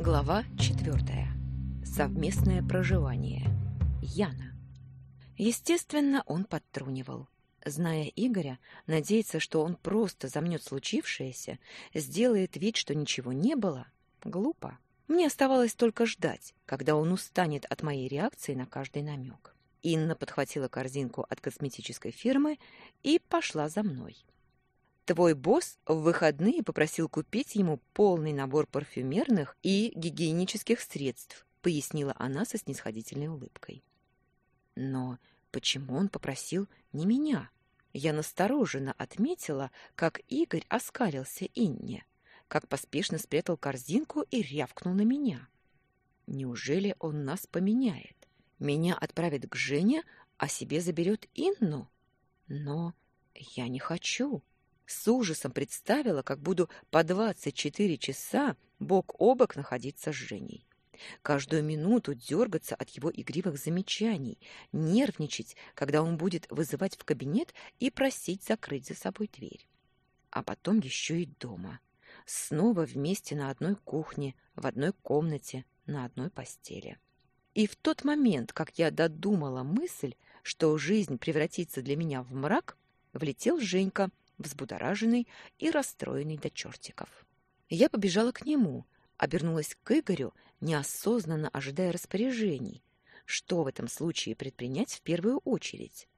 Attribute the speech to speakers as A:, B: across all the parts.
A: Глава четвертая. Совместное проживание. Яна. Естественно, он подтрунивал. Зная Игоря, надеяться, что он просто замнет случившееся, сделает вид, что ничего не было, глупо. Мне оставалось только ждать, когда он устанет от моей реакции на каждый намек. Инна подхватила корзинку от косметической фирмы и пошла за мной. Твой босс в выходные попросил купить ему полный набор парфюмерных и гигиенических средств, пояснила она со снисходительной улыбкой. Но почему он попросил не меня? Я настороженно отметила, как Игорь оскалился Инне, как поспешно спрятал корзинку и рявкнул на меня. Неужели он нас поменяет? Меня отправит к Жене, а себе заберет Инну? Но я не хочу. С ужасом представила, как буду по двадцать четыре часа бок о бок находиться с Женей. Каждую минуту дергаться от его игривых замечаний, нервничать, когда он будет вызывать в кабинет и просить закрыть за собой дверь. А потом еще и дома. Снова вместе на одной кухне, в одной комнате, на одной постели. И в тот момент, как я додумала мысль, что жизнь превратится для меня в мрак, влетел Женька взбудораженный и расстроенный до чертиков. Я побежала к нему, обернулась к Игорю, неосознанно ожидая распоряжений, что в этом случае предпринять в первую очередь.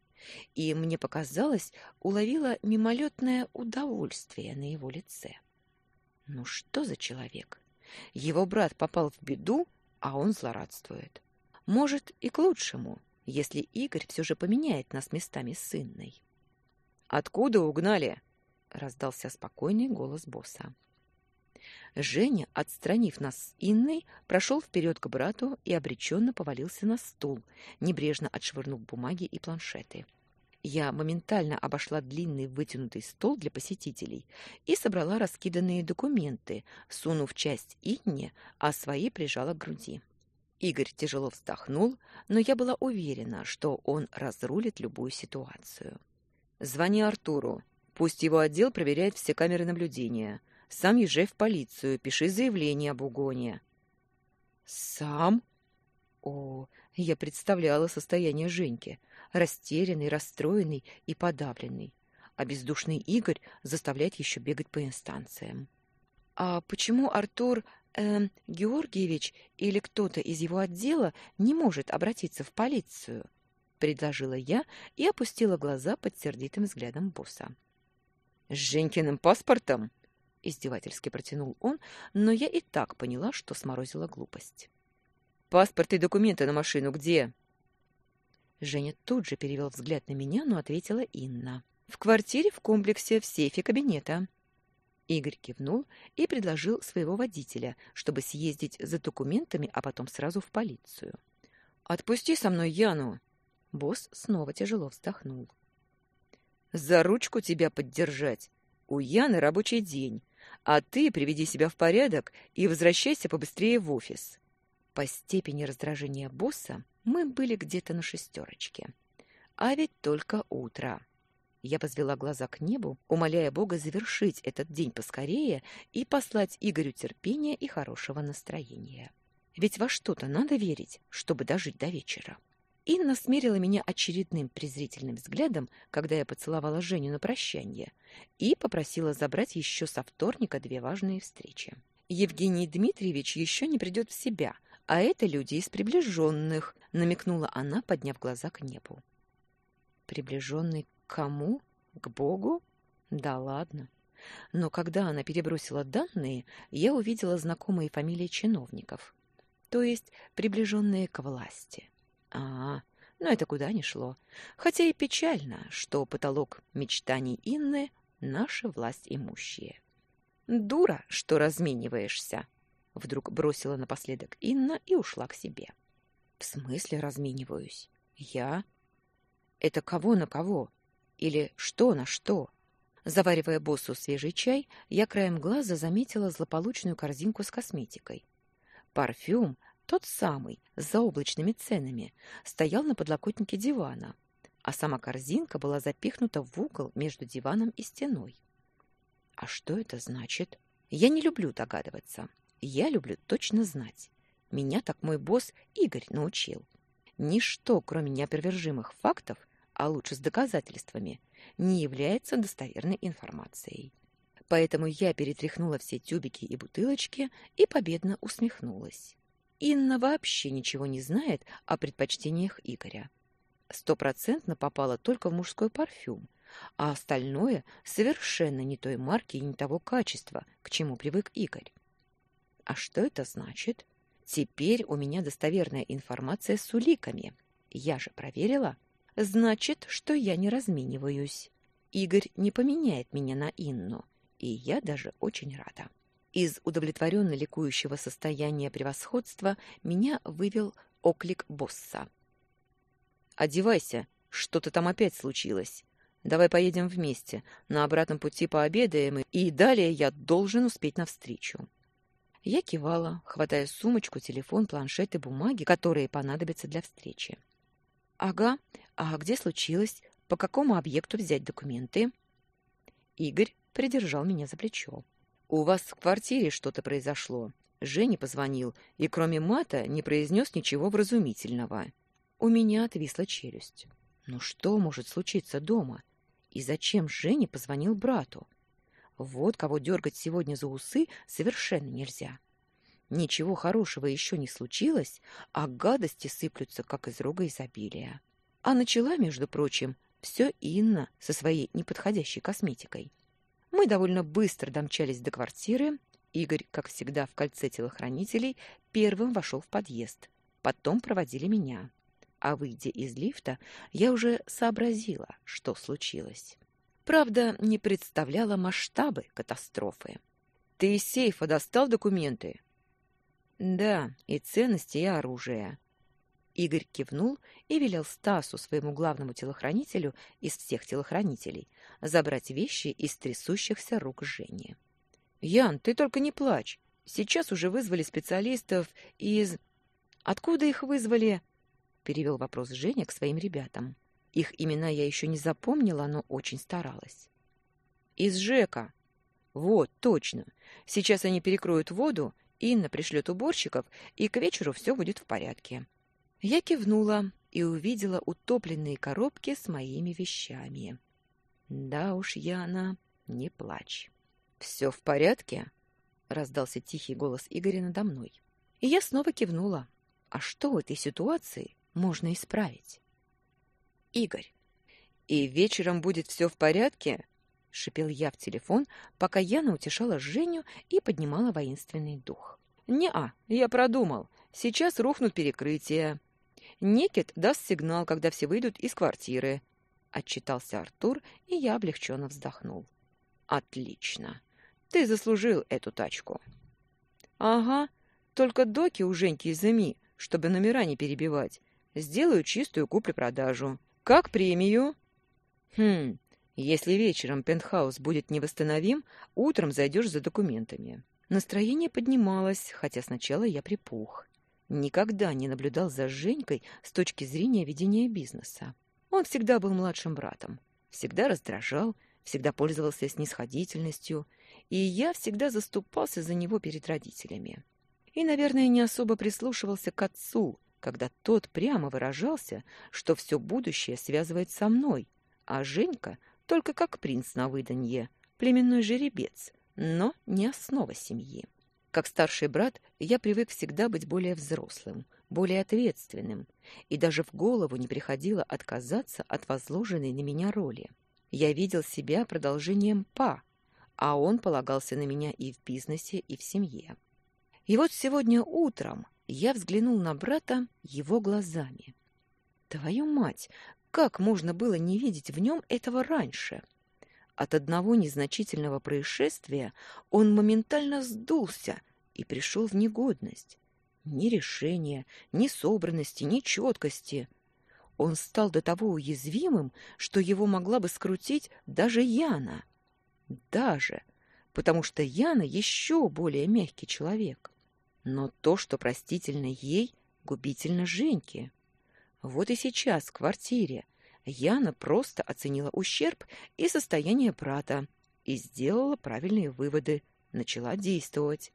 A: И мне показалось, уловила мимолетное удовольствие на его лице. Ну что за человек? Его брат попал в беду, а он злорадствует. Может, и к лучшему, если Игорь все же поменяет нас местами с Инной. Откуда угнали? раздался спокойный голос босса. Женя, отстранив нас с Инной, прошел вперед к брату и обреченно повалился на стул, небрежно отшвырнув бумаги и планшеты. Я моментально обошла длинный вытянутый стол для посетителей и собрала раскиданные документы, сунув часть Инне, а свои прижала к груди. Игорь тяжело вздохнул, но я была уверена, что он разрулит любую ситуацию. Звони Артуру. Пусть его отдел проверяет все камеры наблюдения. Сам езжай в полицию, пиши заявление об угоне. Сам? О, я представляла состояние Женьки. Растерянный, расстроенный и подавленный. А бездушный Игорь заставляет еще бегать по инстанциям. А почему Артур э, Георгиевич или кто-то из его отдела не может обратиться в полицию? Предложила я и опустила глаза под сердитым взглядом босса. С Женькиным паспортом? издевательски протянул он, но я и так поняла, что сморозила глупость. Паспорт и документы на машину где? Женя тут же перевел взгляд на меня, но ответила Инна. В квартире в комплексе в сейфе кабинета. Игорь кивнул и предложил своего водителя, чтобы съездить за документами, а потом сразу в полицию. Отпусти со мной Яну, Босс снова тяжело вздохнул. «За ручку тебя поддержать. У Яны рабочий день, а ты приведи себя в порядок и возвращайся побыстрее в офис». По степени раздражения босса мы были где-то на шестерочке. А ведь только утро. Я возвела глаза к небу, умоляя Бога завершить этот день поскорее и послать Игорю терпения и хорошего настроения. Ведь во что-то надо верить, чтобы дожить до вечера. Инна смерила меня очередным презрительным взглядом, когда я поцеловала Женю на прощание, и попросила забрать еще со вторника две важные встречи. Евгений Дмитриевич еще не придет в себя, а это люди из приближенных, намекнула она, подняв глаза к небу. Приближенный к кому? К Богу? Да ладно. Но когда она перебросила данные, я увидела знакомые фамилии чиновников, то есть приближенные к власти. А, но это куда ни шло. Хотя и печально, что потолок мечтаний Инны — наша власть имущие. «Дура, что размениваешься!» Вдруг бросила напоследок Инна и ушла к себе. «В смысле размениваюсь? Я? Это кого на кого? Или что на что?» Заваривая боссу свежий чай, я краем глаза заметила злополучную корзинку с косметикой. Парфюм, тот самый, с заоблачными ценами, стоял на подлокотнике дивана, а сама корзинка была запихнута в угол между диваном и стеной. А что это значит? Я не люблю догадываться. Я люблю точно знать. Меня так мой босс Игорь научил. Ничто, кроме неопровержимых фактов, а лучше с доказательствами, не является достоверной информацией. Поэтому я перетряхнула все тюбики и бутылочки и победно усмехнулась. Инна вообще ничего не знает о предпочтениях Игоря. Стопроцентно попала только в мужской парфюм, а остальное совершенно не той марки и не того качества, к чему привык Игорь. А что это значит? Теперь у меня достоверная информация с уликами. Я же проверила. Значит, что я не размениваюсь. Игорь не поменяет меня на Инну, и я даже очень рада. Из удовлетворенно ликующего состояния превосходства меня вывел оклик босса. «Одевайся, что-то там опять случилось. Давай поедем вместе, на обратном пути пообедаем, и далее я должен успеть навстречу». Я кивала, хватая сумочку, телефон, планшет и бумаги, которые понадобятся для встречи. «Ага. А где случилось? По какому объекту взять документы?» Игорь придержал меня за плечо. «У вас в квартире что-то произошло. Женя позвонил, и кроме мата не произнес ничего вразумительного. У меня отвисла челюсть. Ну что может случиться дома? И зачем Женя позвонил брату? Вот кого дергать сегодня за усы совершенно нельзя. Ничего хорошего еще не случилось, а гадости сыплются, как из рога изобилия. А начала, между прочим, все Инна со своей неподходящей косметикой. Мы довольно быстро домчались до квартиры. Игорь, как всегда в кольце телохранителей, первым вошел в подъезд. Потом проводили меня. А выйдя из лифта, я уже сообразила, что случилось. Правда, не представляла масштабы катастрофы. «Ты из сейфа достал документы?» Да, и ценности, и оружие. Игорь кивнул и велел Стасу, своему главному телохранителю из всех телохранителей, забрать вещи из трясущихся рук Жени. «Ян, ты только не плачь. Сейчас уже вызвали специалистов из...» «Откуда их вызвали?» — перевел вопрос Женя к своим ребятам. Их имена я еще не запомнила, но очень старалась. «Из ЖЭКа». «Вот, точно. Сейчас они перекроют воду Инна пришлет уборщиков, и к вечеру все будет в порядке. Я кивнула и увидела утопленные коробки с моими вещами. Да уж, Яна, не плачь. Все в порядке? раздался тихий голос Игоря надо мной. И я снова кивнула. А что в этой ситуации можно исправить? Игорь. И вечером будет все в порядке? — шипел я в телефон, пока Яна утешала Женю и поднимала воинственный дух. «Не-а, я продумал. Сейчас рухнут перекрытия. Некет даст сигнал, когда все выйдут из квартиры», — отчитался Артур, и я облегченно вздохнул. «Отлично. Ты заслужил эту тачку». «Ага, только доки у Женьки изыми, чтобы номера не перебивать. Сделаю чистую куплю-продажу. Как премию?» «Хм, если вечером пентхаус будет невосстановим, утром зайдешь за документами. Настроение поднималось, хотя сначала я припух. Никогда не наблюдал за Женькой с точки зрения ведения бизнеса. Он всегда был младшим братом, всегда раздражал, всегда пользовался снисходительностью, и я всегда заступался за него перед родителями. И, наверное, не особо прислушивался к отцу, когда тот прямо выражался, что все будущее связывает со мной, а Женька только как принц на выданье, племенной жеребец, но не основа семьи. Как старший брат, я привык всегда быть более взрослым, более ответственным, и даже в голову не приходило отказаться от возложенной на меня роли. Я видел себя продолжением Па, а он полагался на меня и в бизнесе, и в семье. И вот сегодня утром я взглянул на брата его глазами. Твою мать, как можно было не видеть в нем этого раньше? От одного незначительного происшествия он моментально сдулся и пришел в негодность. Ни решения, ни собранности, ни четкости. Он стал до того уязвимым, что его могла бы скрутить даже Яна. Даже, потому что Яна еще более мягкий человек. Но то, что простительно ей, губительно Женьке. Вот и сейчас в квартире Яна просто оценила ущерб и состояние брата и сделала правильные выводы, начала действовать.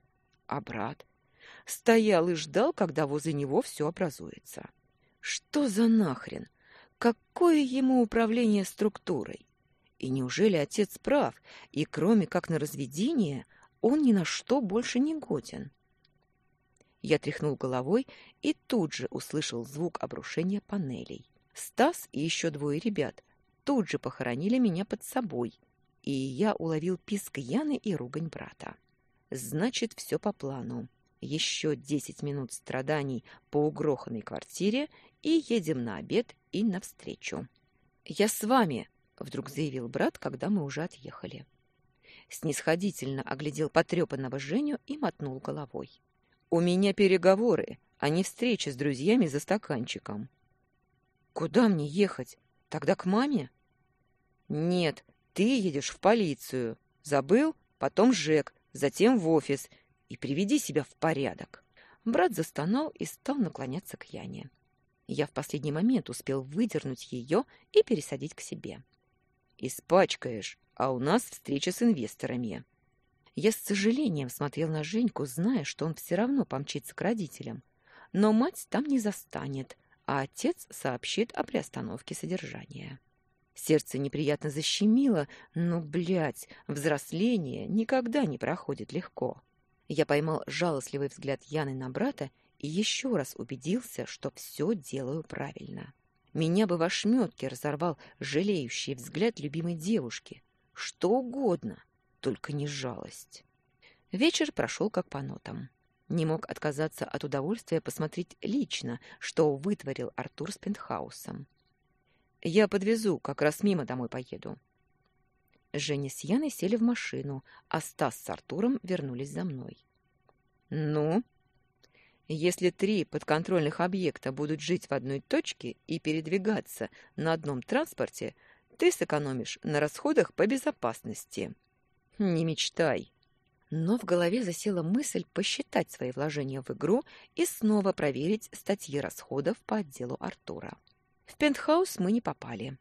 A: А брат? Стоял и ждал, когда возле него все образуется. Что за нахрен? Какое ему управление структурой? И неужели отец прав, и кроме как на разведение, он ни на что больше не годен? Я тряхнул головой и тут же услышал звук обрушения панелей. Стас и еще двое ребят тут же похоронили меня под собой, и я уловил писк Яны и ругань брата. Значит, все по плану. Еще десять минут страданий по угроханной квартире, и едем на обед и навстречу. «Я с вами!» — вдруг заявил брат, когда мы уже отъехали. Снисходительно оглядел потрепанного Женю и мотнул головой. «У меня переговоры, а не встреча с друзьями за стаканчиком». «Куда мне ехать? Тогда к маме?» «Нет, ты едешь в полицию. Забыл? Потом Жек, затем в офис. И приведи себя в порядок». Брат застонал и стал наклоняться к Яне. Я в последний момент успел выдернуть ее и пересадить к себе. «Испачкаешь, а у нас встреча с инвесторами». Я с сожалением смотрел на Женьку, зная, что он все равно помчится к родителям. Но мать там не застанет, а отец сообщит о приостановке содержания. Сердце неприятно защемило, но, блядь, взросление никогда не проходит легко. Я поймал жалостливый взгляд Яны на брата и еще раз убедился, что все делаю правильно. Меня бы в ошметке разорвал жалеющий взгляд любимой девушки. Что угодно, только не жалость. Вечер прошел как по нотам. Не мог отказаться от удовольствия посмотреть лично, что вытворил Артур с пентхаусом. Я подвезу, как раз мимо домой поеду. Женя с Яной сели в машину, а Стас с Артуром вернулись за мной. Ну, если три подконтрольных объекта будут жить в одной точке и передвигаться на одном транспорте, ты сэкономишь на расходах по безопасности. Не мечтай. Но в голове засела мысль посчитать свои вложения в игру и снова проверить статьи расходов по отделу Артура. В пентхаус мы не попали.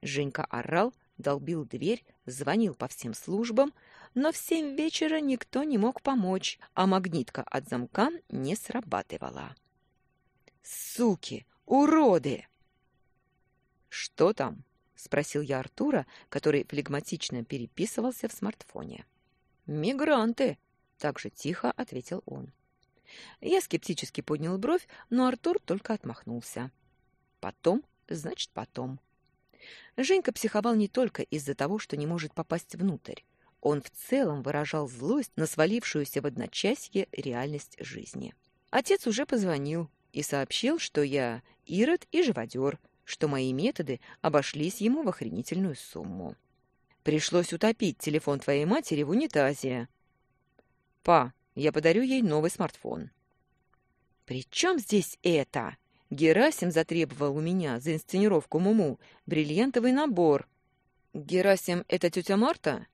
A: Женька орал, долбил дверь, звонил по всем службам, но в семь вечера никто не мог помочь, а магнитка от замка не срабатывала. «Суки! Уроды!» «Что там?» — спросил я Артура, который флегматично переписывался в смартфоне. «Мигранты!» — так же тихо ответил он. Я скептически поднял бровь, но Артур только отмахнулся. Потом, значит, потом. Женька психовал не только из-за того, что не может попасть внутрь. Он в целом выражал злость на свалившуюся в одночасье реальность жизни. Отец уже позвонил и сообщил, что я ирод и живодер, что мои методы обошлись ему в охренительную сумму. Пришлось утопить телефон твоей матери в унитазе. Па, я подарю ей новый смартфон. «При чем здесь это?» Герасим затребовал у меня за инсценировку Муму бриллиантовый набор. Герасим — это тетя Марта?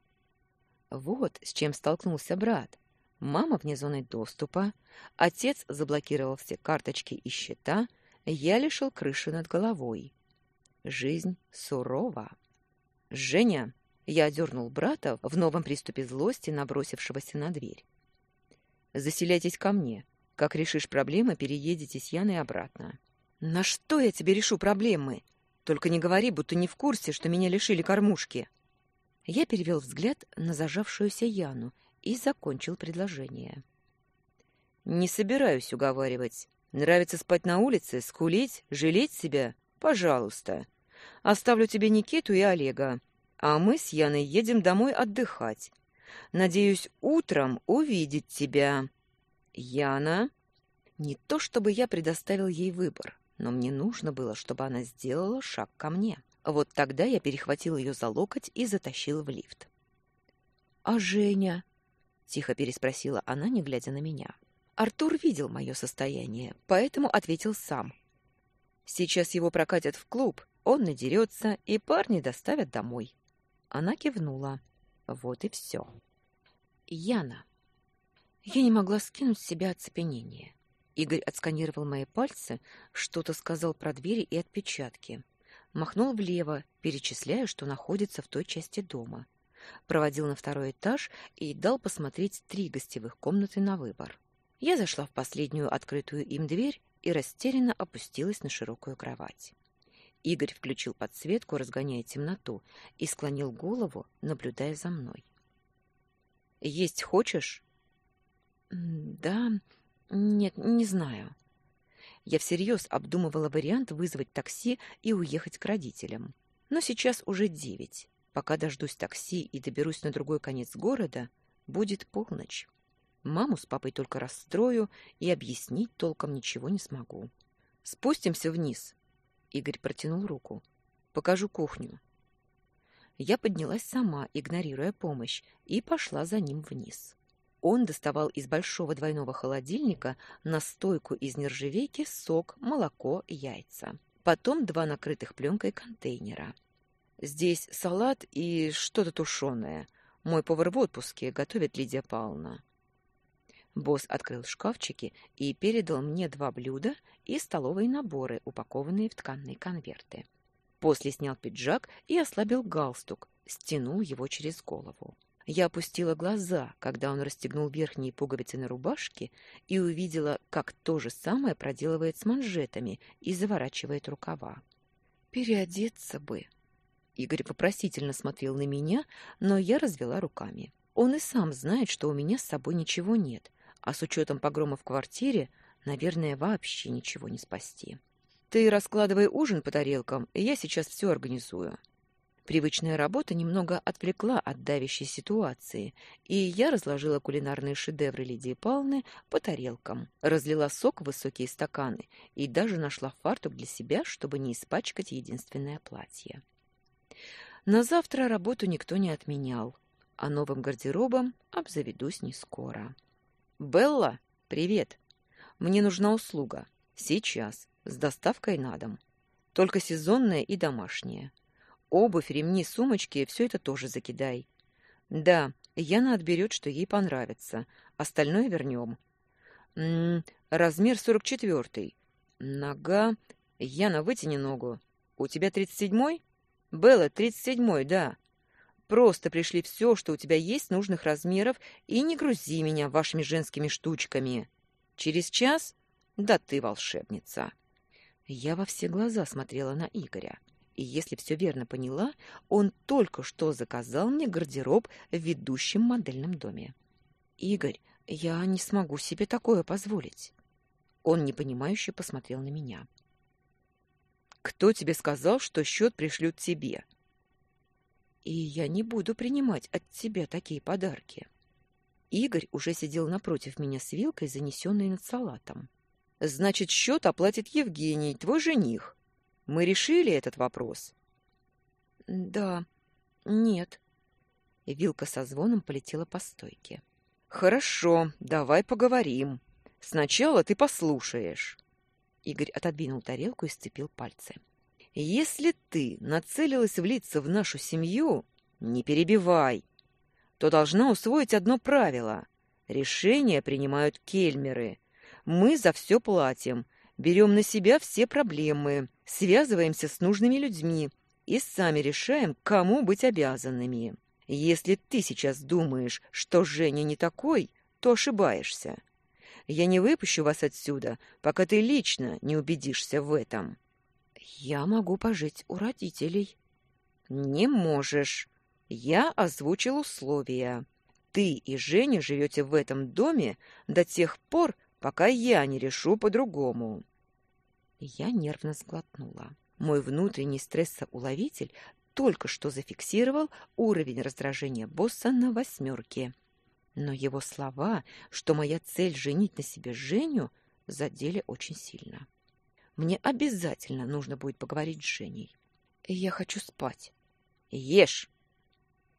A: Вот с чем столкнулся брат. Мама вне зоны доступа, отец заблокировал все карточки и счета, я лишил крыши над головой. Жизнь сурова. «Женя!» — я дернул брата в новом приступе злости, набросившегося на дверь. «Заселяйтесь ко мне. Как решишь проблемы, переедете с Яной обратно». «На что я тебе решу проблемы? Только не говори, будто не в курсе, что меня лишили кормушки». Я перевел взгляд на зажавшуюся Яну и закончил предложение. «Не собираюсь уговаривать. Нравится спать на улице, скулить, жалеть себя? Пожалуйста. Оставлю тебе Никиту и Олега, а мы с Яной едем домой отдыхать. Надеюсь, утром увидеть тебя. Яна...» Не то чтобы я предоставил ей выбор но мне нужно было, чтобы она сделала шаг ко мне. Вот тогда я перехватил ее за локоть и затащил в лифт. «А Женя?» — тихо переспросила она, не глядя на меня. Артур видел мое состояние, поэтому ответил сам. «Сейчас его прокатят в клуб, он надерется, и парни доставят домой». Она кивнула. Вот и все. Яна. Я не могла скинуть с себя оцепенение. Игорь отсканировал мои пальцы, что-то сказал про двери и отпечатки. Махнул влево, перечисляя, что находится в той части дома. проводил на второй этаж и дал посмотреть три гостевых комнаты на выбор. Я зашла в последнюю открытую им дверь и растерянно опустилась на широкую кровать. Игорь включил подсветку, разгоняя темноту, и склонил голову, наблюдая за мной. «Есть хочешь?» «Да, нет, не знаю». Я всерьез обдумывала вариант вызвать такси и уехать к родителям. Но сейчас уже девять. Пока дождусь такси и доберусь на другой конец города, будет полночь. Маму с папой только расстрою и объяснить толком ничего не смогу. Спустимся вниз. Игорь протянул руку. Покажу кухню. Я поднялась сама, игнорируя помощь, и пошла за ним вниз. Он доставал из большого двойного холодильника настойку из нержавейки, сок, молоко, яйца. Потом два накрытых пленкой контейнера. Здесь салат и что-то тушеное. Мой повар в отпуске, готовит Лидия Павловна. Босс открыл шкафчики и передал мне два блюда и столовые наборы, упакованные в тканные конверты. После снял пиджак и ослабил галстук, стянул его через голову. Я опустила глаза, когда он расстегнул верхние пуговицы на рубашке и увидела, как то же самое проделывает с манжетами и заворачивает рукава. «Переодеться бы!» Игорь вопросительно смотрел на меня, но я развела руками. Он и сам знает, что у меня с собой ничего нет, а с учетом погрома в квартире, наверное, вообще ничего не спасти. Ты раскладывай ужин по тарелкам, и я сейчас все организую. Привычная работа немного отвлекла от давящей ситуации, и я разложила кулинарные шедевры Лидии Павловны по тарелкам, разлила сок в высокие стаканы и даже нашла фартук для себя, чтобы не испачкать единственное платье. На завтра работу никто не отменял, а новым гардеробом обзаведусь не скоро. «Белла, привет! Мне нужна услуга. Сейчас, с доставкой на дом. Только сезонная и домашняя. Обувь, ремни, сумочки — все это тоже закидай. Да, Яна отберет, что ей понравится. Остальное вернем. М -м, размер сорок четвертый. Нога... Яна, вытяни ногу. У тебя тридцать седьмой? Белла, тридцать седьмой, да. Просто пришли все, что у тебя есть нужных размеров, и не грузи меня вашими женскими штучками. Через час? Да ты волшебница. Я во все глаза смотрела на Игоря. И если все верно поняла, он только что заказал мне гардероб в ведущем модельном доме. Игорь, я не смогу себе такое позволить. Он непонимающе посмотрел на меня. Кто тебе сказал, что счет пришлют тебе? И я не буду принимать от тебя такие подарки. Игорь уже сидел напротив меня с вилкой, занесенной над салатом. Значит, счет оплатит Евгений, твой жених. Мы решили этот вопрос? Да. Нет. Вилка со звоном полетела по стойке. Хорошо, давай поговорим. Сначала ты послушаешь. Игорь отодвинул тарелку и сцепил пальцы. Если ты нацелилась влиться в нашу семью, не перебивай, то должна усвоить одно правило. Решения принимают кельмеры. Мы за все платим, берем на себя все проблемы, связываемся с нужными людьми и сами решаем, кому быть обязанными. Если ты сейчас думаешь, что Женя не такой, то ошибаешься. Я не выпущу вас отсюда, пока ты лично не убедишься в этом. Я могу пожить у родителей. Не можешь. Я озвучил условия. Ты и Женя живете в этом доме до тех пор, пока я не решу по-другому. Я нервно сглотнула. Мой внутренний стрессоуловитель только что зафиксировал уровень раздражения босса на восьмерке. Но его слова, что моя цель женить на себе Женю, задели очень сильно. Мне обязательно нужно будет поговорить с Женей. Я хочу спать. Ешь.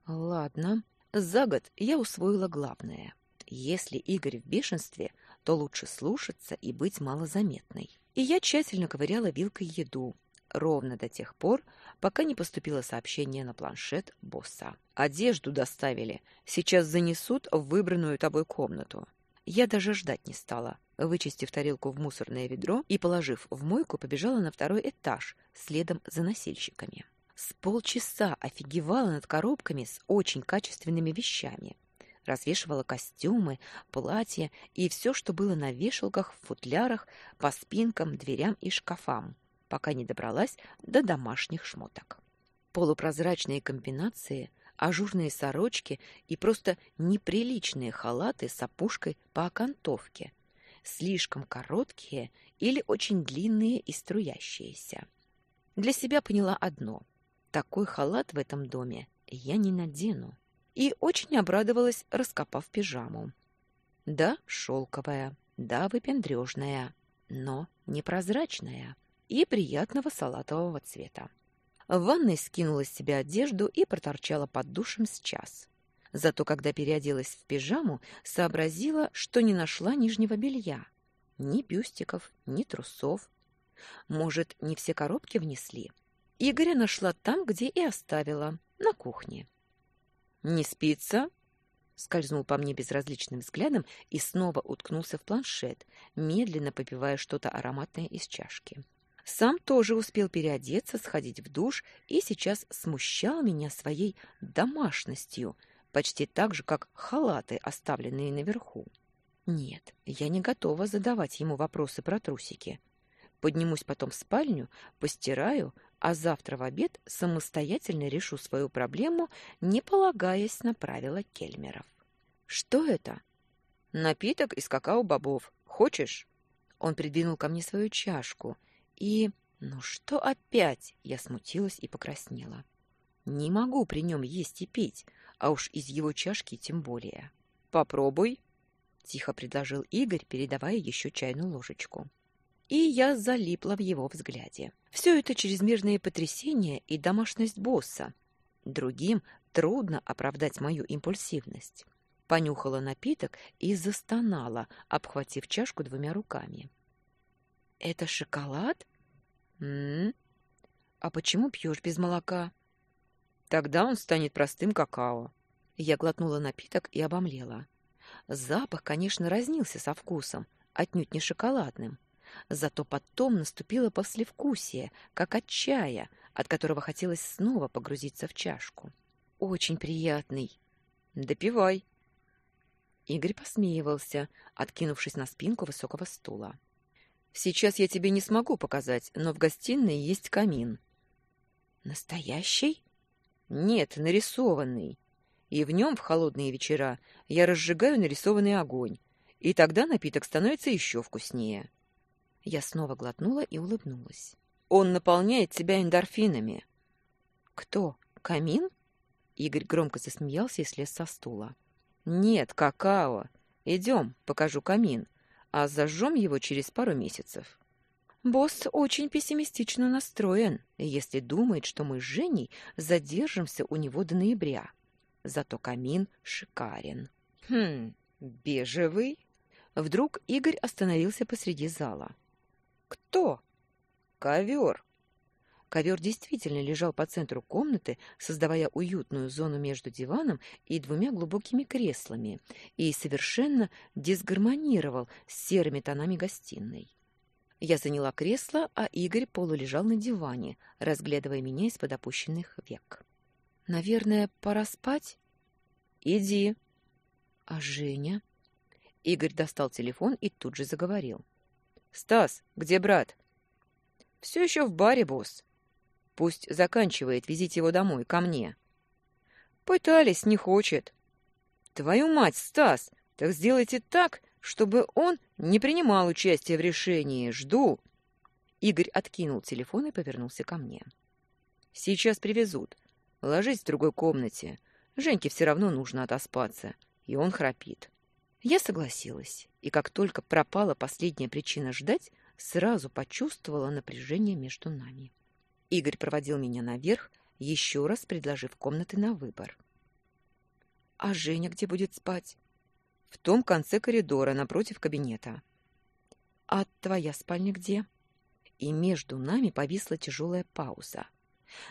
A: Ладно. За год я усвоила главное. Если Игорь в бешенстве, то лучше слушаться и быть малозаметной. И я тщательно ковыряла вилкой еду, ровно до тех пор, пока не поступило сообщение на планшет босса. Одежду доставили. Сейчас занесут в выбранную тобой комнату. Я даже ждать не стала. Вычистив тарелку в мусорное ведро и положив в мойку, побежала на второй этаж, следом за носильщиками. С полчаса офигевала над коробками с очень качественными вещами. Развешивала костюмы, платья и все, что было на вешалках, в футлярах, по спинкам, дверям и шкафам, пока не добралась до домашних шмоток. Полупрозрачные комбинации, ажурные сорочки и просто неприличные халаты с опушкой по окантовке, слишком короткие или очень длинные и струящиеся. Для себя поняла одно — такой халат в этом доме я не надену. И очень обрадовалась, раскопав пижаму. Да, шелковая, да, выпендрежная, но непрозрачная и приятного салатового цвета. В ванной скинула с себя одежду и проторчала под душем с час. Зато когда переоделась в пижаму, сообразила, что не нашла нижнего белья. Ни бюстиков, ни трусов. Может, не все коробки внесли? Игоря нашла там, где и оставила, на кухне. «Не спится?» Скользнул по мне безразличным взглядом и снова уткнулся в планшет, медленно попивая что-то ароматное из чашки. Сам тоже успел переодеться, сходить в душ и сейчас смущал меня своей домашностью, почти так же, как халаты, оставленные наверху. Нет, я не готова задавать ему вопросы про трусики. Поднимусь потом в спальню, постираю, а завтра в обед самостоятельно решу свою проблему, не полагаясь на правила кельмеров. Что это? Напиток из какао-бобов. Хочешь? Он придвинул ко мне свою чашку, и... Ну что опять? Я смутилась и покраснела. Не могу при нем есть и пить, а уж из его чашки тем более. Попробуй, тихо предложил Игорь, передавая еще чайную ложечку. И я залипла в его взгляде. Все это чрезмерные потрясения и домашность босса. Другим трудно оправдать мою импульсивность. Понюхала напиток и застонала, обхватив чашку двумя руками. Это шоколад? М, А почему пьешь без молока? Тогда он станет простым какао. Я глотнула напиток и обомлела. Запах, конечно, разнился со вкусом, отнюдь не шоколадным. Зато потом наступило послевкусие, как от чая, от которого хотелось снова погрузиться в чашку. Очень приятный. Допивай. Игорь посмеивался, откинувшись на спинку высокого стула. Сейчас я тебе не смогу показать, но в гостиной есть камин. Настоящий? Нет, нарисованный. И в нем в холодные вечера я разжигаю нарисованный огонь, и тогда напиток становится еще вкуснее. Я снова глотнула и улыбнулась. Он наполняет тебя эндорфинами. Кто? Камин? Игорь громко засмеялся и слез со стула. Нет, какао. Идем, покажу камин а зажжем его через пару месяцев. Босс очень пессимистично настроен, если думает, что мы с Женей задержимся у него до ноября. Зато камин шикарен. Хм, бежевый? Вдруг Игорь остановился посреди зала. Кто? Ковер. Ковер действительно лежал по центру комнаты, создавая уютную зону между диваном и двумя глубокими креслами, и совершенно дисгармонировал с серыми тонами гостиной. Я заняла кресло, а Игорь полулежал на диване, разглядывая меня из-под опущенных век. «Наверное, пора спать?» «Иди». «А Женя?» Игорь достал телефон и тут же заговорил. «Стас, где брат?» «Все еще в баре, босс. Пусть заканчивает, везите его домой, ко мне. Пытались, не хочет. Твою мать, Стас, так сделайте так, чтобы он не принимал участия в решении. Жду. Игорь откинул телефон и повернулся ко мне. Сейчас привезут. Ложись в другой комнате. Женьке все равно нужно отоспаться, и он храпит. Я согласилась, и как только пропала последняя причина ждать, сразу почувствовала напряжение между нами. Игорь проводил меня наверх, еще раз предложив комнаты на выбор. «А Женя где будет спать?» «В том конце коридора, напротив кабинета». «А твоя спальня где?» И между нами повисла тяжелая пауза.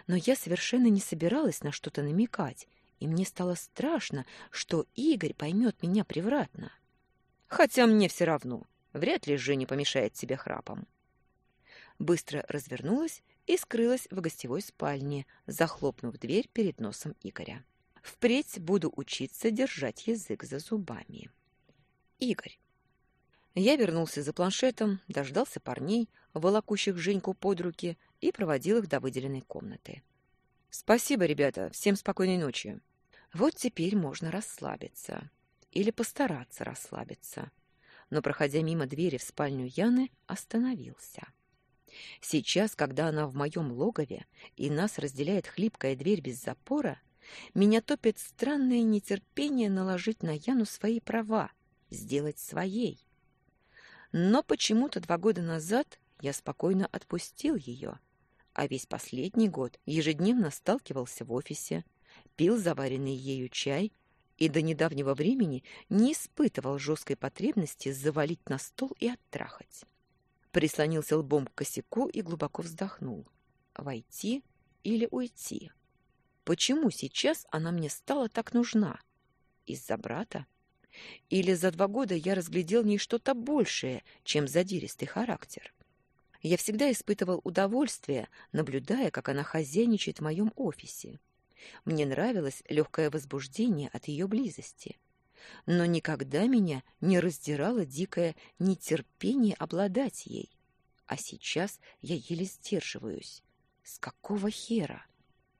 A: Но я совершенно не собиралась на что-то намекать, и мне стало страшно, что Игорь поймет меня превратно. Хотя мне все равно, вряд ли Женя помешает себе храпом. Быстро развернулась и скрылась в гостевой спальне, захлопнув дверь перед носом Игоря. Впредь буду учиться держать язык за зубами. Игорь. Я вернулся за планшетом, дождался парней, волокущих Женьку под руки, и проводил их до выделенной комнаты. «Спасибо, ребята. Всем спокойной ночи». Вот теперь можно расслабиться. Или постараться расслабиться. Но, проходя мимо двери в спальню Яны, остановился. Сейчас, когда она в моем логове, и нас разделяет хлипкая дверь без запора, меня топит странное нетерпение наложить на Яну свои права, сделать своей. Но почему-то два года назад я спокойно отпустил ее, а весь последний год ежедневно сталкивался в офисе, пил заваренный ею чай и до недавнего времени не испытывал жесткой потребности завалить на стол и оттрахать. Прислонился лбом к косяку и глубоко вздохнул. Войти или уйти? Почему сейчас она мне стала так нужна? Из-за брата? Или за два года я разглядел в ней что-то большее, чем задиристый характер? Я всегда испытывал удовольствие, наблюдая, как она хозяйничает в моем офисе. Мне нравилось легкое возбуждение от ее близости. Но никогда меня не раздирало дикое нетерпение обладать ей. А сейчас я еле сдерживаюсь. С какого хера?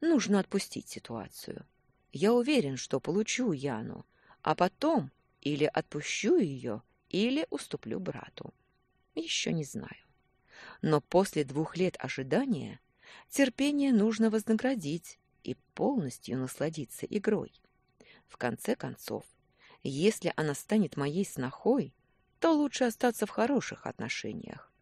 A: Нужно отпустить ситуацию. Я уверен, что получу Яну, а потом или отпущу ее, или уступлю брату. Еще не знаю. Но после двух лет ожидания терпение нужно вознаградить и полностью насладиться игрой. В конце концов, если она станет моей снохой, то лучше остаться в хороших отношениях,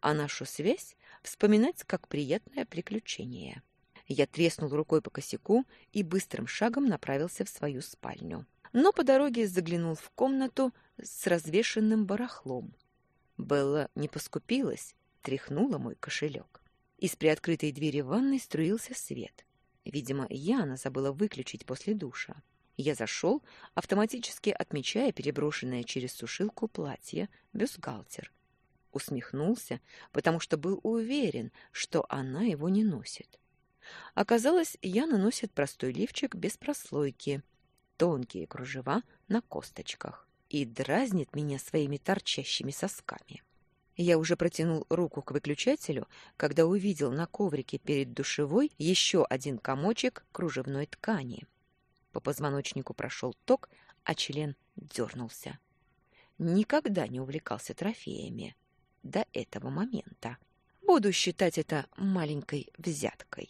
A: а нашу связь вспоминать как приятное приключение. Я треснул рукой по косяку и быстрым шагом направился в свою спальню. Но по дороге заглянул в комнату с развешенным барахлом. Белла не поскупилась, тряхнула мой кошелек. Из приоткрытой двери ванной струился свет. Видимо, Яна забыла выключить после душа. Я зашел, автоматически отмечая переброшенное через сушилку платье, бюстгальтер. Усмехнулся, потому что был уверен, что она его не носит. Оказалось, Яна носит простой лифчик без прослойки, тонкие кружева на косточках и дразнит меня своими торчащими сосками. Я уже протянул руку к выключателю, когда увидел на коврике перед душевой еще один комочек кружевной ткани. По позвоночнику прошел ток, а член дернулся. Никогда не увлекался трофеями. До этого момента. Буду считать это маленькой взяткой.